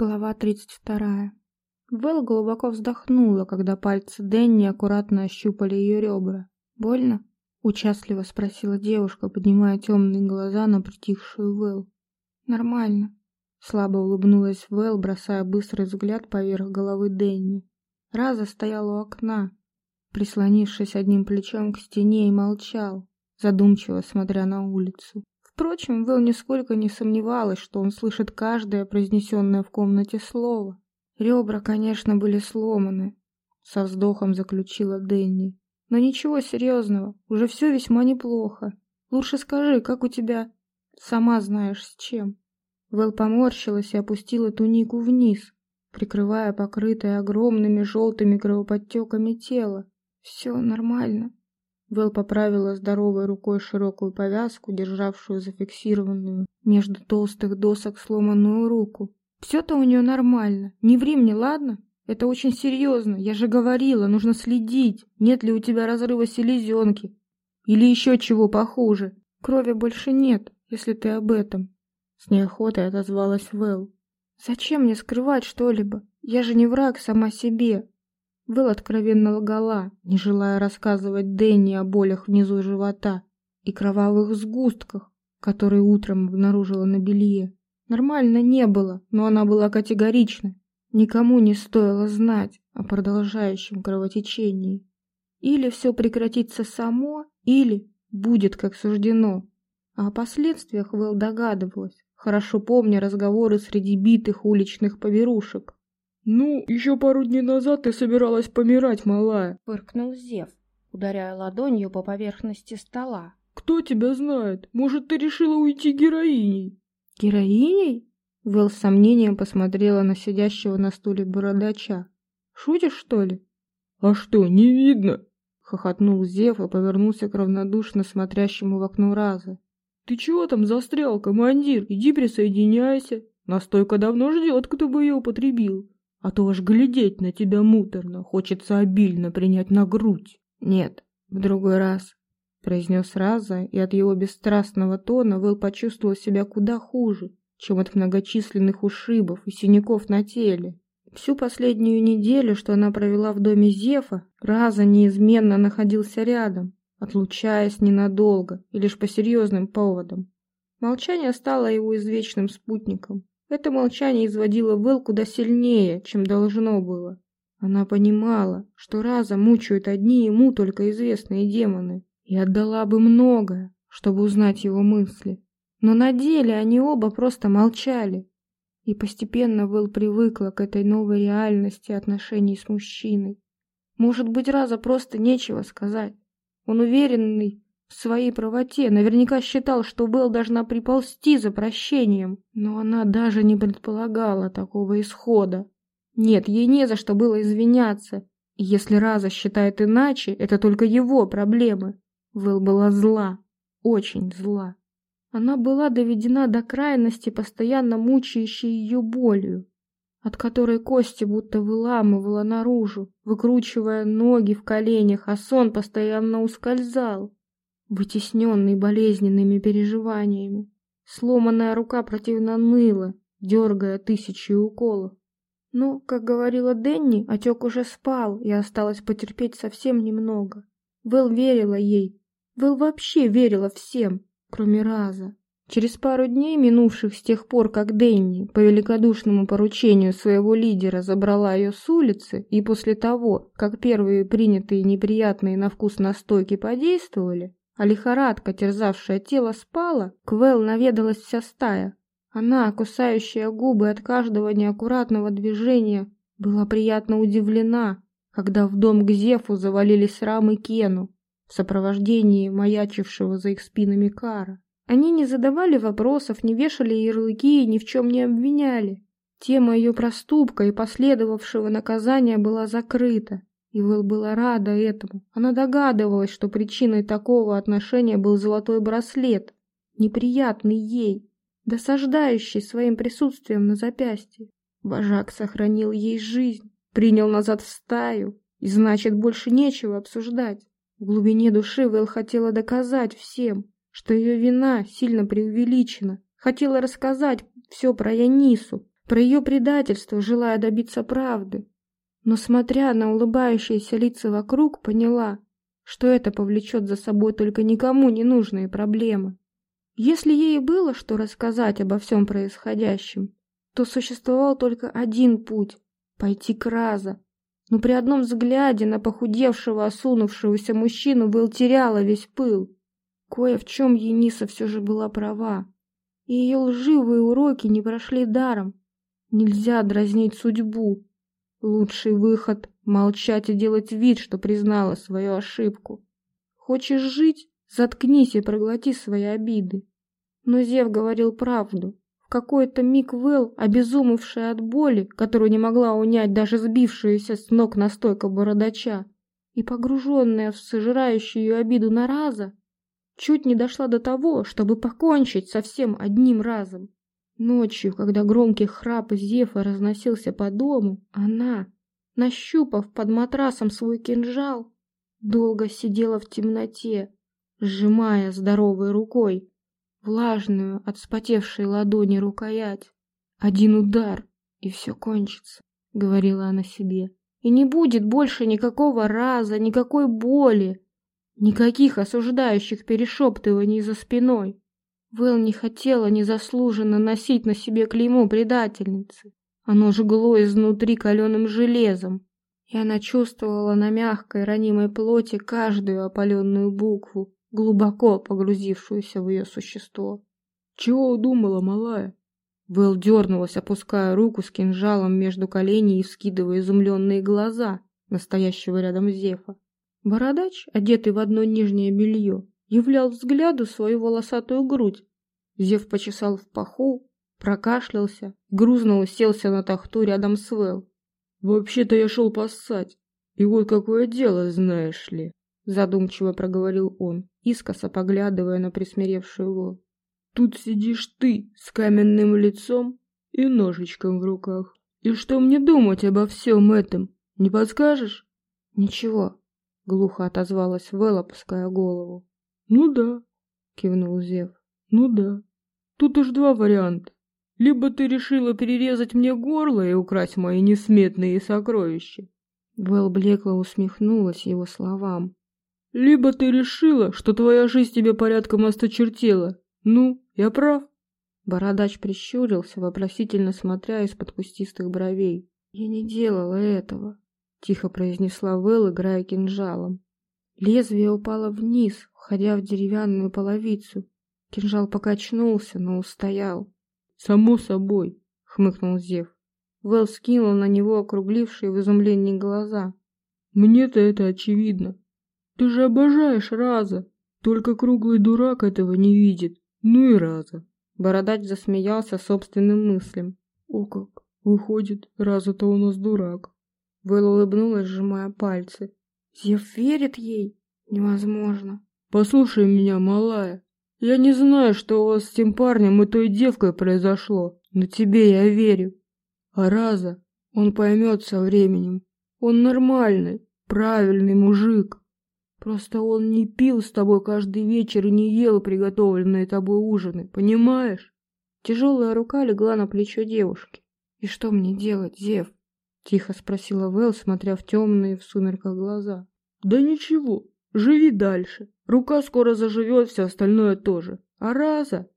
Глава 32. Вэл глубоко вздохнула, когда пальцы Дэнни аккуратно ощупали ее ребра. «Больно?» — участливо спросила девушка, поднимая темные глаза на притихшую Вэл. «Нормально», — слабо улыбнулась Вэл, бросая быстрый взгляд поверх головы Дэнни. Раза стоял у окна, прислонившись одним плечом к стене и молчал, задумчиво смотря на улицу. Впрочем, Вэл нисколько не сомневалась, что он слышит каждое произнесенное в комнате слово. Ребра, конечно, были сломаны, со вздохом заключила Дэнни. Но ничего серьезного, уже все весьма неплохо. Лучше скажи, как у тебя... Сама знаешь, с чем. Вэл поморщилась и опустила тунику вниз, прикрывая покрытое огромными желтыми кровоподтеками тело. Все нормально. Вэл поправила здоровой рукой широкую повязку, державшую зафиксированную между толстых досок сломанную руку. «Все-то у нее нормально. Не ври мне, ладно? Это очень серьезно. Я же говорила, нужно следить, нет ли у тебя разрыва селезенки. Или еще чего похуже. Крови больше нет, если ты об этом». С неохотой отозвалась Вэл. «Зачем мне скрывать что-либо? Я же не враг сама себе. Вэл откровенно лгала, не желая рассказывать Дэнни о болях внизу живота и кровавых сгустках, которые утром обнаружила на белье. Нормально не было, но она была категорична. Никому не стоило знать о продолжающем кровотечении. Или все прекратится само, или будет как суждено. А о последствиях Вэл догадывалась, хорошо помня разговоры среди битых уличных поберушек. «Ну, еще пару дней назад ты собиралась помирать, малая», — фыркнул Зев, ударяя ладонью по поверхности стола. «Кто тебя знает? Может, ты решила уйти героиней?» «Героиней?» Вэл с сомнением посмотрела на сидящего на стуле бородача. «Шутишь, что ли?» «А что, не видно?» — хохотнул Зев и повернулся к равнодушно смотрящему в окно Раза. «Ты чего там застрял, командир? Иди присоединяйся. Настойка давно ждет, кто бы ее употребил. А то аж глядеть на тебя муторно, хочется обильно принять на грудь. Нет, в другой раз, произнес Раза, и от его бесстрастного тона Вэл почувствовал себя куда хуже, чем от многочисленных ушибов и синяков на теле. Всю последнюю неделю, что она провела в доме Зефа, Раза неизменно находился рядом, отлучаясь ненадолго и лишь по серьезным поводам. Молчание стало его извечным спутником. Это молчание изводило Вэл куда сильнее, чем должно было. Она понимала, что раза мучают одни ему только известные демоны, и отдала бы многое, чтобы узнать его мысли. Но на деле они оба просто молчали. И постепенно Вэл привыкла к этой новой реальности отношений с мужчиной. Может быть, раза просто нечего сказать. Он уверенный в своей правоте, наверняка считал, что Белл должна приползти за прощением, но она даже не предполагала такого исхода. Нет, ей не за что было извиняться, если Раза считает иначе, это только его проблемы. Вэл была зла, очень зла. Она была доведена до крайности, постоянно мучающей ее болью, от которой кости будто выламывала наружу, выкручивая ноги в коленях, а сон постоянно ускользал вытесненный болезненными переживаниями. Сломанная рука противно ныла, дергая тысячи уколов. Но, как говорила Денни, отек уже спал, и осталось потерпеть совсем немного. Вэл верила ей. Вэл вообще верила всем, кроме Раза. Через пару дней, минувших с тех пор, как Денни по великодушному поручению своего лидера забрала ее с улицы, и после того, как первые принятые неприятные на вкус настойки подействовали, а лихорадка, терзавшая тело, спала, к Вэл наведалась вся стая. Она, кусающая губы от каждого неаккуратного движения, была приятно удивлена, когда в дом к Зефу завалились и Кену в сопровождении маячившего за их спинами Кара. Они не задавали вопросов, не вешали ярлыки и ни в чем не обвиняли. Тема ее проступка и последовавшего наказания была закрыта. И Вэл была рада этому. Она догадывалась, что причиной такого отношения был золотой браслет, неприятный ей, досаждающий своим присутствием на запястье. Вожак сохранил ей жизнь, принял назад в стаю, и значит, больше нечего обсуждать. В глубине души Вэл хотела доказать всем, что ее вина сильно преувеличена, хотела рассказать все про Янису, про ее предательство, желая добиться правды. Но, смотря на улыбающиеся лица вокруг, поняла, что это повлечет за собой только никому не нужные проблемы. Если ей было что рассказать обо всем происходящем, то существовал только один путь — пойти к Раза. Но при одном взгляде на похудевшего, осунувшегося мужчину Вэл теряла весь пыл. Кое в чем Ениса все же была права. И ее лживые уроки не прошли даром. Нельзя дразнить судьбу. Лучший выход — молчать и делать вид, что признала свою ошибку. Хочешь жить? Заткнись и проглоти свои обиды. Но Зев говорил правду. В какой-то миг Вэл, обезумевшая от боли, которую не могла унять даже сбившаяся с ног настойка бородача, и погруженная в сожирающую ее обиду на раза, чуть не дошла до того, чтобы покончить со всем одним разом. Ночью, когда громкий храп Зефа разносился по дому, она, нащупав под матрасом свой кинжал, долго сидела в темноте, сжимая здоровой рукой влажную от вспотевшей ладони рукоять. Один удар, и все кончится, — говорила она себе. И не будет больше никакого раза, никакой боли, никаких осуждающих перешептываний за спиной. Вэл не хотела незаслуженно носить на себе клеймо предательницы. Оно жгло изнутри каленым железом, и она чувствовала на мягкой ранимой плоти каждую опаленную букву, глубоко погрузившуюся в ее существо. «Чего удумала, малая?» Вэл дернулась, опуская руку с кинжалом между коленей и вскидывая изумленные глаза настоящего рядом Зефа. Бородач, одетый в одно нижнее белье, являл взгляду свою волосатую грудь. Зев почесал в паху, прокашлялся, грузно уселся на тахту рядом с Вэл. «Вообще-то я шел поссать, и вот какое дело, знаешь ли», задумчиво проговорил он, искоса поглядывая на присмиревшую Вэл. «Тут сидишь ты с каменным лицом и ножичком в руках. И что мне думать обо всем этом? Не подскажешь?» «Ничего», — глухо отозвалась Вэл, опуская голову. «Ну да», — кивнул Зев. «Ну да. Тут уж два варианта. Либо ты решила перерезать мне горло и украсть мои несметные сокровища». Вэл блекло усмехнулась его словам. «Либо ты решила, что твоя жизнь тебе порядком осточертела. Ну, я прав?» Бородач прищурился, вопросительно смотря из-под кустистых бровей. «Я не делала этого», — тихо произнесла Вэл, играя кинжалом. Лезвие упало вниз, входя в деревянную половицу. Кинжал покачнулся, но устоял. «Само собой», — хмыкнул Зев. Вэл скинул на него округлившие в изумлении глаза. «Мне-то это очевидно. Ты же обожаешь Раза. Только круглый дурак этого не видит. Ну и Раза». Бородач засмеялся собственным мыслям. «О как! Выходит, Раза-то у нас дурак». Вэл улыбнулась, сжимая пальцы. Зев верит ей? Невозможно. Послушай меня, малая. Я не знаю, что у вас с тем парнем и той девкой произошло, но тебе я верю. А Раза, он поймет со временем. Он нормальный, правильный мужик. Просто он не пил с тобой каждый вечер и не ел приготовленные тобой ужины, понимаешь? Тяжелая рука легла на плечо девушки. «И что мне делать, Зев?» — тихо спросила Вэл, смотря в темные в сумерках глаза. «Да ничего, живи дальше. Рука скоро заживет, все остальное тоже. А раза...»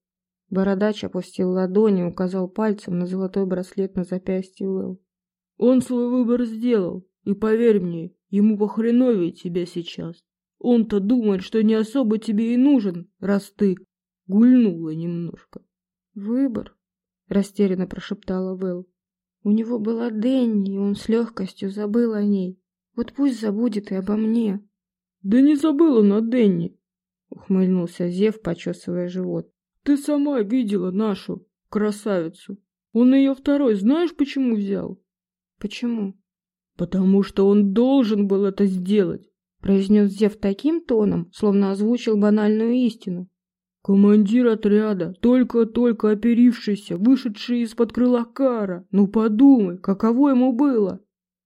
Бородач опустил ладони и указал пальцем на золотой браслет на запястье Вэл. «Он свой выбор сделал, и поверь мне, ему похреновее тебя сейчас. Он-то думает, что не особо тебе и нужен, раз ты гульнула немножко». «Выбор?» — растерянно прошептала Вэл. У него была Дэнни, и он с легкостью забыл о ней. Вот пусть забудет и обо мне. Да не забыл он о Дэнни, ухмыльнулся Зев, почесывая живот. Ты сама видела нашу красавицу. Он ее второй, знаешь, почему взял? Почему? Потому что он должен был это сделать, произнес Зев таким тоном, словно озвучил банальную истину. Командир отряда, только-только оперившийся, вышедший из-под крыла Кара. Ну подумай, каково ему было?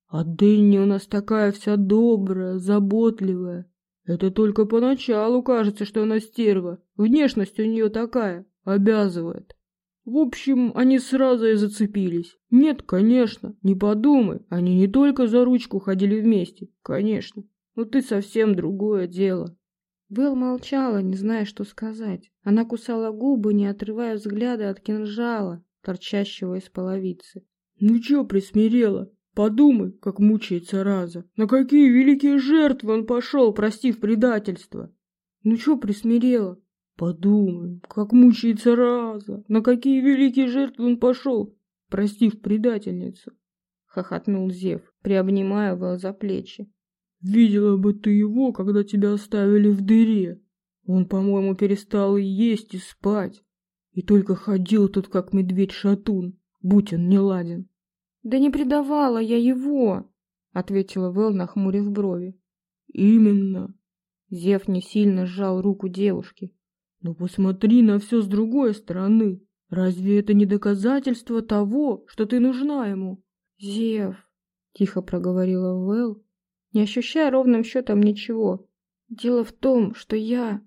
А Дэнни у нас такая вся добрая, заботливая. Это только поначалу кажется, что она стерва. Внешность у нее такая, обязывает. В общем, они сразу и зацепились. Нет, конечно, не подумай, они не только за ручку ходили вместе, конечно. Но ты совсем другое дело. Вэл молчала, не зная, что сказать. Она кусала губы, не отрывая взгляда от кинжала, торчащего из половицы. «Ну чё присмирела? Подумай, как мучается Раза. На какие великие жертвы он пошел, простив предательство!» «Ну чё присмирела? Подумай, как мучается Раза. На какие великие жертвы он пошел, простив предательницу!» Хохотнул Зев, приобнимая Вэл за плечи. Видела бы ты его, когда тебя оставили в дыре. Он, по-моему, перестал и есть, и спать. И только ходил тут, как медведь-шатун, будь он не ладен. «Да не предавала я его!» — ответила Вэл, нахмурив брови. «Именно!» Зев не сильно сжал руку девушки. «Но посмотри на все с другой стороны. Разве это не доказательство того, что ты нужна ему?» «Зев!» — тихо проговорила Вэл, не ощущая ровным счетом ничего. Дело в том, что я...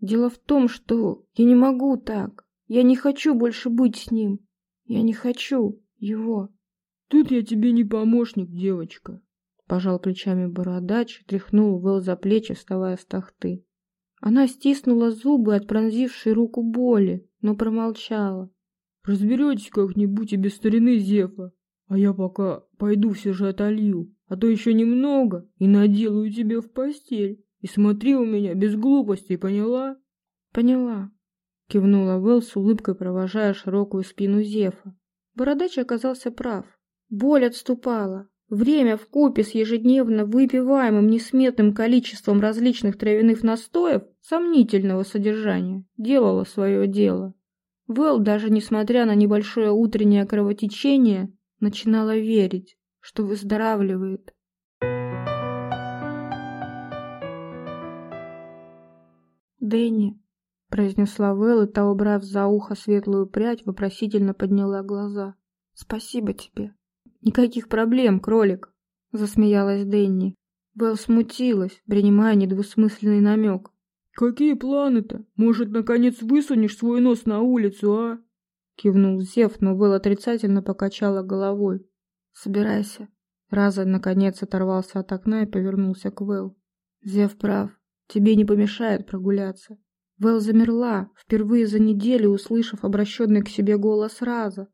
Дело в том, что я не могу так. Я не хочу больше быть с ним. Я не хочу его. Тут я тебе не помощник, девочка. Пожал плечами бородач, тряхнул Вэл за плечи, вставая с тахты. Она стиснула зубы от пронзившей руку боли, но промолчала. Разберетесь как-нибудь и без старины Зефа, а я пока пойду все же отолью а то еще немного и наделаю тебе в постель. И смотри у меня без глупостей, поняла? Поняла. Кивнула Вэл с улыбкой, провожая широкую спину Зефа. Бородач оказался прав. Боль отступала. Время в купе с ежедневно выпиваемым несметным количеством различных травяных настоев сомнительного содержания делало свое дело. Вэл, даже несмотря на небольшое утреннее кровотечение, начинала верить что выздоравливает. «Дэнни», — произнесла Вэл, и та, убрав за ухо светлую прядь, вопросительно подняла глаза. «Спасибо тебе». «Никаких проблем, кролик», — засмеялась Дэнни. Вэл смутилась, принимая недвусмысленный намек. «Какие планы-то? Может, наконец высунешь свой нос на улицу, а?» Кивнул Зев, но Вэл отрицательно покачала головой. «Собирайся». Раза, наконец, оторвался от окна и повернулся к Вэл. «Зев прав. Тебе не помешает прогуляться». Вэл замерла, впервые за неделю услышав обращенный к себе голос Раза.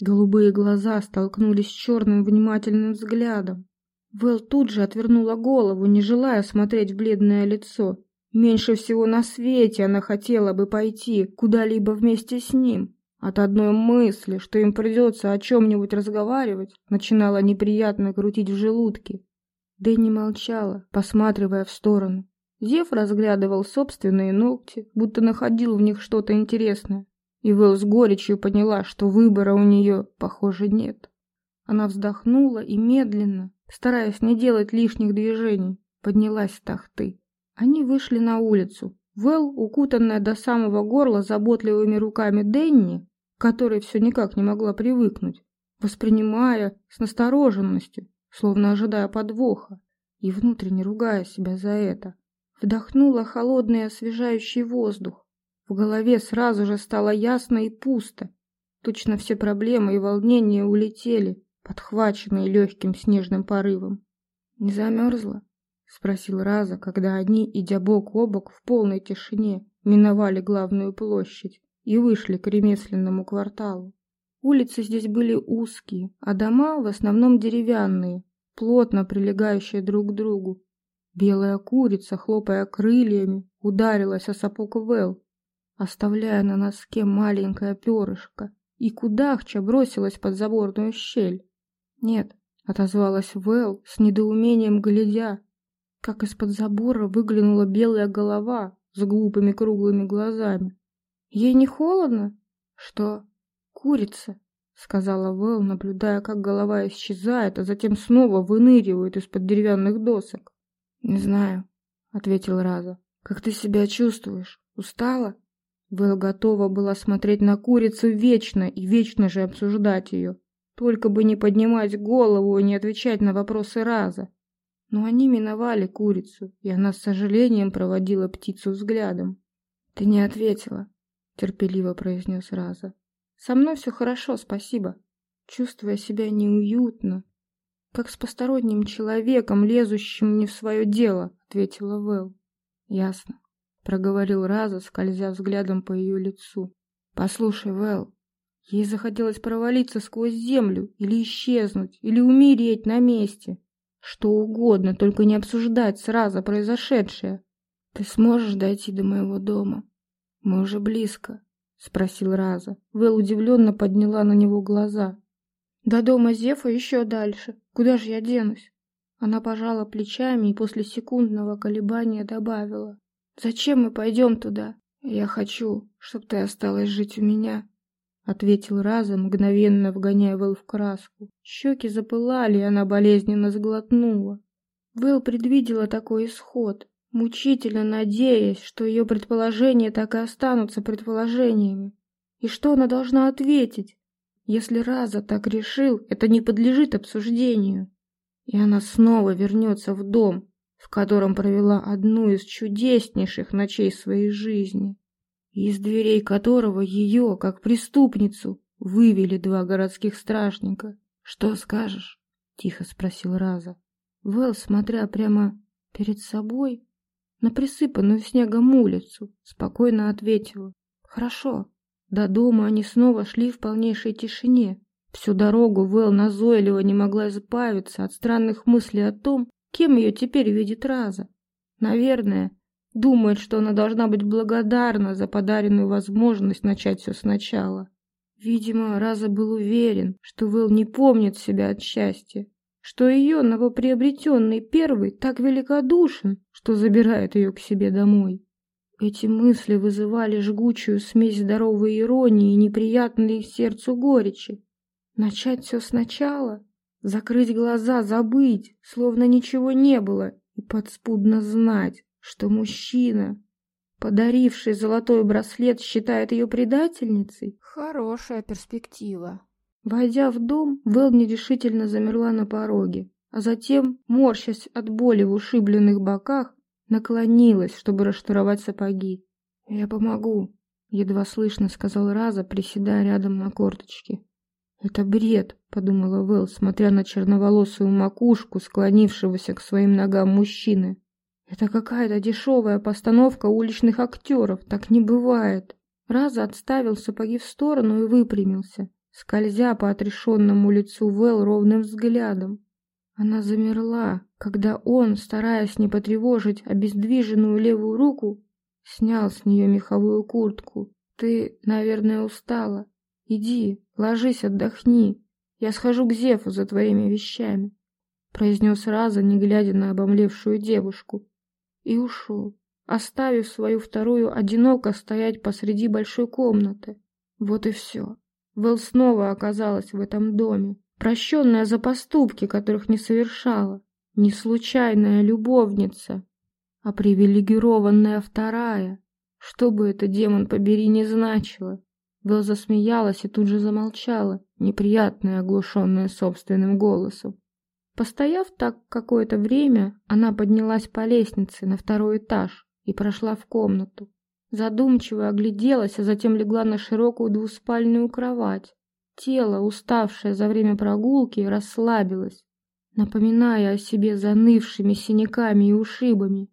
Голубые глаза столкнулись с черным внимательным взглядом. Вэл тут же отвернула голову, не желая смотреть в бледное лицо. Меньше всего на свете она хотела бы пойти куда-либо вместе с ним. От одной мысли, что им придется о чем-нибудь разговаривать, начинала неприятно крутить в желудке. Дэнни молчала, посматривая в сторону. Зев разглядывал собственные ногти, будто находил в них что-то интересное. И Вэл с горечью поняла, что выбора у нее, похоже, нет. Она вздохнула и медленно, стараясь не делать лишних движений, поднялась с тахты. Они вышли на улицу. Вэл, укутанная до самого горла заботливыми руками Дэнни, которой все никак не могла привыкнуть, воспринимая с настороженностью, словно ожидая подвоха, и внутренне ругая себя за это. Вдохнула холодный освежающий воздух. В голове сразу же стало ясно и пусто. Точно все проблемы и волнения улетели, подхваченные легким снежным порывом. «Не замерзла?» — спросил Раза, когда они, идя бок о бок в полной тишине, миновали главную площадь и вышли к ремесленному кварталу. Улицы здесь были узкие, а дома в основном деревянные, плотно прилегающие друг к другу. Белая курица, хлопая крыльями, ударилась о сапог Вэл, оставляя на носке маленькое перышко, и кудахча бросилась под заборную щель. «Нет», — отозвалась Вэл с недоумением глядя, как из-под забора выглянула белая голова с глупыми круглыми глазами. Ей не холодно? Что? Курица, сказала Вэл, наблюдая, как голова исчезает, а затем снова выныривает из-под деревянных досок. Не знаю, ответил Раза. Как ты себя чувствуешь? Устала? Вэл готова была смотреть на курицу вечно и вечно же обсуждать ее. Только бы не поднимать голову и не отвечать на вопросы Раза. Но они миновали курицу, и она с сожалением проводила птицу взглядом. «Ты не ответила», терпеливо произнес Раза. Со мной все хорошо, спасибо. Чувствуя себя неуютно, как с посторонним человеком, лезущим не в свое дело, ответила Вэл. Ясно, проговорил Раза, скользя взглядом по ее лицу. Послушай, Вэл, ей захотелось провалиться сквозь землю или исчезнуть, или умереть на месте. Что угодно, только не обсуждать сразу произошедшее. Ты сможешь дойти до моего дома? Мы уже близко, спросил Раза. Вэл удивленно подняла на него глаза. До дома Зефа еще дальше. Куда же я денусь? Она пожала плечами и после секундного колебания добавила. «Зачем мы пойдем туда? Я хочу, чтобы ты осталась жить у меня», — ответил разом, мгновенно вгоняя Вэл в краску. Щеки запылали, и она болезненно сглотнула. Вэл предвидела такой исход, мучительно надеясь, что ее предположения так и останутся предположениями. И что она должна ответить? Если Раза так решил, это не подлежит обсуждению. И она снова вернется в дом, в котором провела одну из чудеснейших ночей своей жизни, из дверей которого ее, как преступницу, вывели два городских стражника. «Что скажешь?» — тихо спросил Раза. Вэл, смотря прямо перед собой, на присыпанную снегом улицу, спокойно ответила. «Хорошо». До дома они снова шли в полнейшей тишине. Всю дорогу Вэл назойливо не могла избавиться от странных мыслей о том, кем ее теперь видит Раза. Наверное, думает, что она должна быть благодарна за подаренную возможность начать все сначала. Видимо, Раза был уверен, что Вэл не помнит себя от счастья, что ее новоприобретенный первый так великодушен, что забирает ее к себе домой. Эти мысли вызывали жгучую смесь здоровой иронии и неприятной сердцу горечи. Начать все сначала, закрыть глаза, забыть, словно ничего не было, и подспудно знать, что мужчина, подаривший золотой браслет, считает ее предательницей? Хорошая перспектива. Войдя в дом, Вэл нерешительно замерла на пороге, а затем, морщась от боли в ушибленных боках, наклонилась, чтобы расшнуровать сапоги. «Я помогу», — едва слышно сказал Раза, приседая рядом на корточке. «Это бред», — подумала Вэл, смотря на черноволосую макушку, склонившегося к своим ногам мужчины. «Это какая-то дешевая постановка уличных актеров, так не бывает». Раза отставил сапоги в сторону и выпрямился, скользя по отрешенному лицу Вэл ровным взглядом. Она замерла, когда он, стараясь не потревожить обездвиженную левую руку, снял с нее меховую куртку. «Ты, наверное, устала. Иди, ложись, отдохни. Я схожу к Зефу за твоими вещами», — произнес Раза, не глядя на обомлевшую девушку. И ушел, оставив свою вторую одиноко стоять посреди большой комнаты. Вот и все. Вэл снова оказалась в этом доме прощенная за поступки, которых не совершала, не случайная любовница, а привилегированная вторая. Что бы это, демон побери, не значило. Вэл засмеялась и тут же замолчала, неприятная, оглушенная собственным голосом. Постояв так какое-то время, она поднялась по лестнице на второй этаж и прошла в комнату. Задумчиво огляделась, а затем легла на широкую двуспальную кровать, Тело, уставшее за время прогулки, расслабилось, напоминая о себе занывшими синяками и ушибами.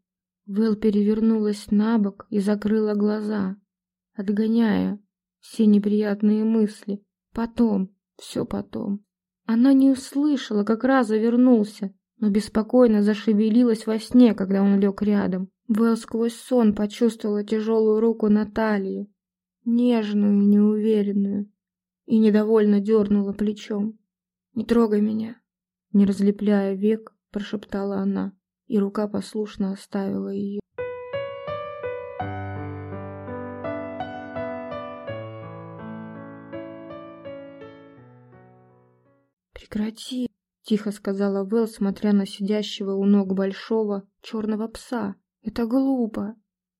Вэл перевернулась на бок и закрыла глаза, отгоняя все неприятные мысли. Потом, все потом. Она не услышала, как Раза вернулся, но беспокойно зашевелилась во сне, когда он лег рядом. Вэл сквозь сон почувствовала тяжелую руку Натальи, нежную и неуверенную и недовольно дернула плечом. «Не трогай меня!» Не разлепляя век, прошептала она, и рука послушно оставила ее. «Прекрати!» — тихо сказала Вэл, смотря на сидящего у ног большого черного пса. «Это глупо!»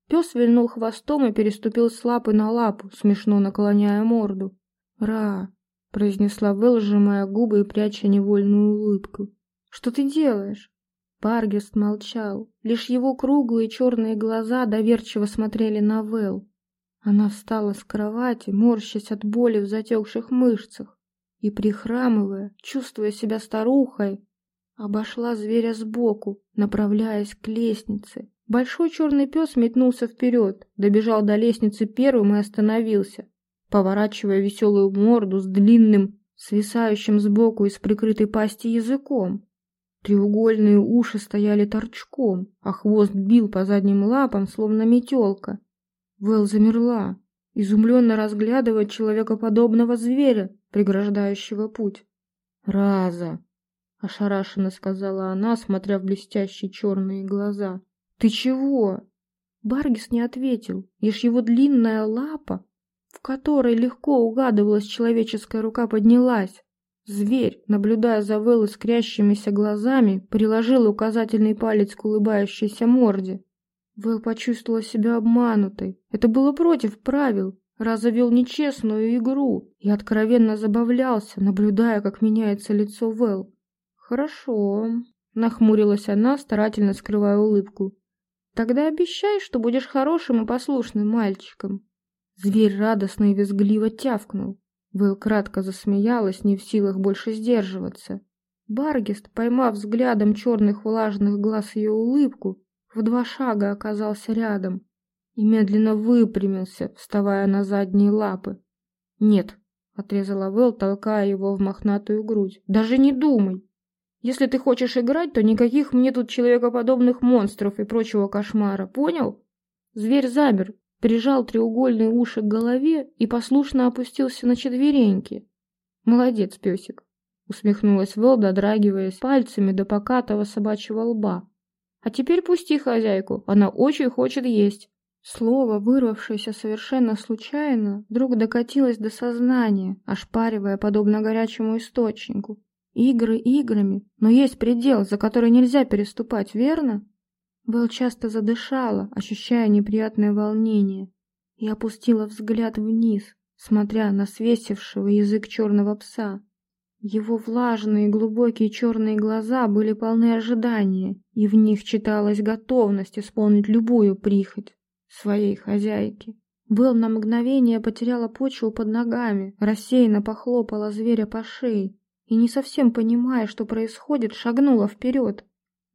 Пес вильнул хвостом и переступил с лапы на лапу, смешно наклоняя морду. «Ра!» — произнесла Вэл, сжимая губы и пряча невольную улыбку. «Что ты делаешь?» Баргест молчал. Лишь его круглые черные глаза доверчиво смотрели на Вэл. Она встала с кровати, морщась от боли в затекших мышцах, и, прихрамывая, чувствуя себя старухой, обошла зверя сбоку, направляясь к лестнице. Большой черный пес метнулся вперед, добежал до лестницы первым и остановился, поворачивая веселую морду с длинным, свисающим сбоку из прикрытой пасти языком. Треугольные уши стояли торчком, а хвост бил по задним лапам, словно метелка. Вэл замерла, изумленно разглядывая человекоподобного зверя, преграждающего путь. «Раза!» — ошарашенно сказала она, смотря в блестящие черные глаза. «Ты чего?» Баргис не ответил, лишь его длинная лапа, в которой легко угадывалась человеческая рука, поднялась. Зверь, наблюдая за Вэл искрящимися глазами, приложил указательный палец к улыбающейся морде. Вэл почувствовала себя обманутой. Это было против правил. Раза вел нечестную игру и откровенно забавлялся, наблюдая, как меняется лицо Вэл. «Хорошо», — нахмурилась она, старательно скрывая улыбку. «Тогда обещай, что будешь хорошим и послушным мальчиком». Зверь радостно и визгливо тявкнул. Вэл кратко засмеялась, не в силах больше сдерживаться. Баргист, поймав взглядом черных влажных глаз ее улыбку, в два шага оказался рядом и медленно выпрямился, вставая на задние лапы. «Нет», — отрезала Вэл, толкая его в мохнатую грудь, — «даже не думай. Если ты хочешь играть, то никаких мне тут человекоподобных монстров и прочего кошмара, понял?» Зверь замер, прижал треугольные уши к голове и послушно опустился на четвереньки. «Молодец, песик!» — усмехнулась Вэл, додрагиваясь пальцами до покатого собачьего лба. «А теперь пусти хозяйку, она очень хочет есть». Слово, вырвавшееся совершенно случайно, вдруг докатилось до сознания, ошпаривая подобно горячему источнику. Игры играми, но есть предел, за который нельзя переступать, верно? Вэл часто задышала, ощущая неприятное волнение, и опустила взгляд вниз, смотря на свесившего язык черного пса. Его влажные глубокие черные глаза были полны ожидания, и в них читалась готовность исполнить любую прихоть своей хозяйки. Вэл на мгновение потеряла почву под ногами, рассеянно похлопала зверя по шее и, не совсем понимая, что происходит, шагнула вперед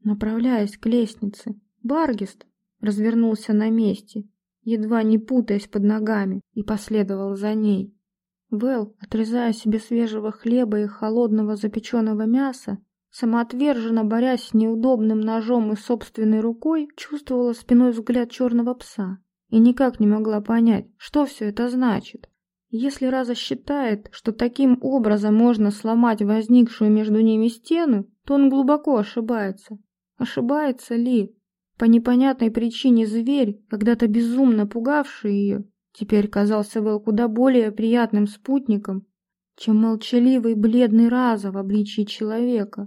направляясь к лестнице. Баргист развернулся на месте, едва не путаясь под ногами, и последовал за ней. Вэл, отрезая себе свежего хлеба и холодного запеченного мяса, самоотверженно борясь с неудобным ножом и собственной рукой, чувствовала спиной взгляд черного пса и никак не могла понять, что все это значит. Если Раза считает, что таким образом можно сломать возникшую между ними стену, то он глубоко ошибается. Ошибается ли? По непонятной причине зверь, когда-то безумно пугавший ее, теперь казался Вэл куда более приятным спутником, чем молчаливый бледный Раза в обличии человека.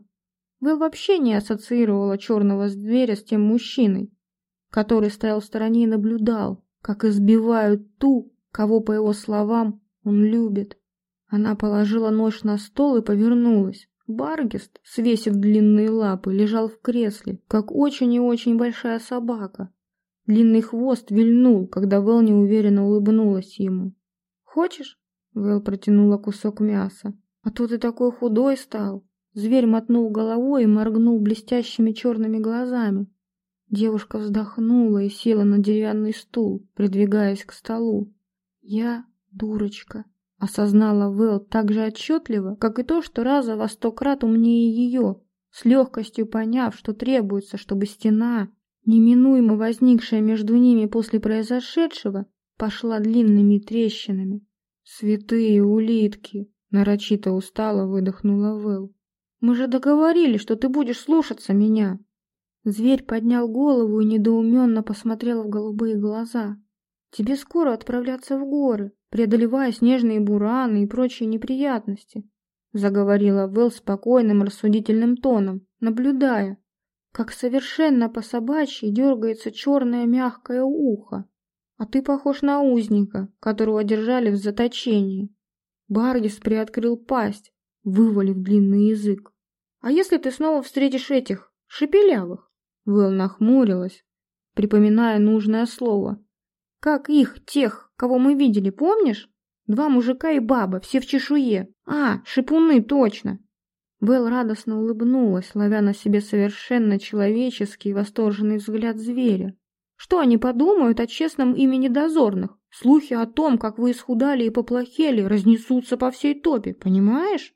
Вэл вообще не ассоциировала черного зверя с тем мужчиной, который стоял в стороне и наблюдал, как избивают ту, кого, по его словам, он любит. Она положила нож на стол и повернулась. Баргист, свесив длинные лапы, лежал в кресле, как очень и очень большая собака. Длинный хвост вильнул, когда Вэл неуверенно улыбнулась ему. «Хочешь?» — Вэл протянула кусок мяса. «А то ты такой худой стал!» Зверь мотнул головой и моргнул блестящими черными глазами. Девушка вздохнула и села на деревянный стул, придвигаясь к столу. «Я дурочка», Осознала Вэл так же отчетливо, как и то, что раза во сто крат умнее ее, с легкостью поняв, что требуется, чтобы стена, неминуемо возникшая между ними после произошедшего, пошла длинными трещинами. «Святые улитки!» — нарочито устало выдохнула Вэл. «Мы же договорились, что ты будешь слушаться меня!» Зверь поднял голову и недоуменно посмотрел в голубые глаза. «Тебе скоро отправляться в горы преодолевая снежные бураны и прочие неприятности, заговорила Вэл спокойным рассудительным тоном, наблюдая, как совершенно по-собачьи дергается черное мягкое ухо. А ты похож на узника, которого держали в заточении. Баргис приоткрыл пасть, вывалив длинный язык. А если ты снова встретишь этих, шепелявых? Вэл нахмурилась, припоминая нужное слово. Как их, тех, кого мы видели, помнишь? Два мужика и баба, все в чешуе. А, шипуны, точно. Вэл радостно улыбнулась, ловя на себе совершенно человеческий восторженный взгляд зверя. Что они подумают о честном имени дозорных? Слухи о том, как вы исхудали и поплохели, разнесутся по всей топе, понимаешь?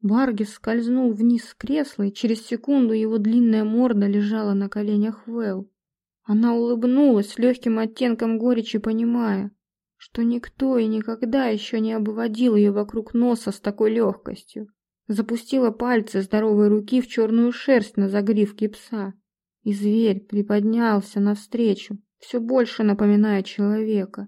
Баргис скользнул вниз с кресла, и через секунду его длинная морда лежала на коленях Вэл. Она улыбнулась с легким оттенком горечи, понимая, что никто и никогда еще не обводил ее вокруг носа с такой легкостью. Запустила пальцы здоровой руки в черную шерсть на загривке пса, и зверь приподнялся навстречу, все больше напоминая человека.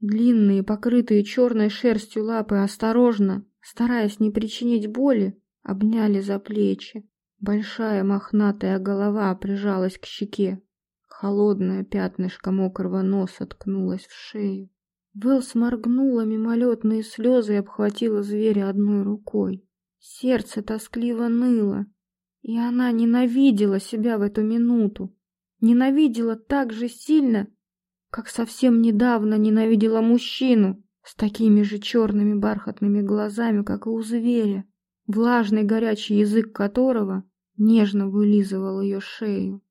Длинные, покрытые черной шерстью лапы осторожно, стараясь не причинить боли, обняли за плечи. Большая мохнатая голова прижалась к щеке. Холодное пятнышко мокрого носа ткнулось в шею. Вэл сморгнула мимолетные слезы и обхватила зверя одной рукой. Сердце тоскливо ныло, и она ненавидела себя в эту минуту. Ненавидела так же сильно, как совсем недавно ненавидела мужчину с такими же черными бархатными глазами, как и у зверя, влажный горячий язык которого нежно вылизывал ее шею.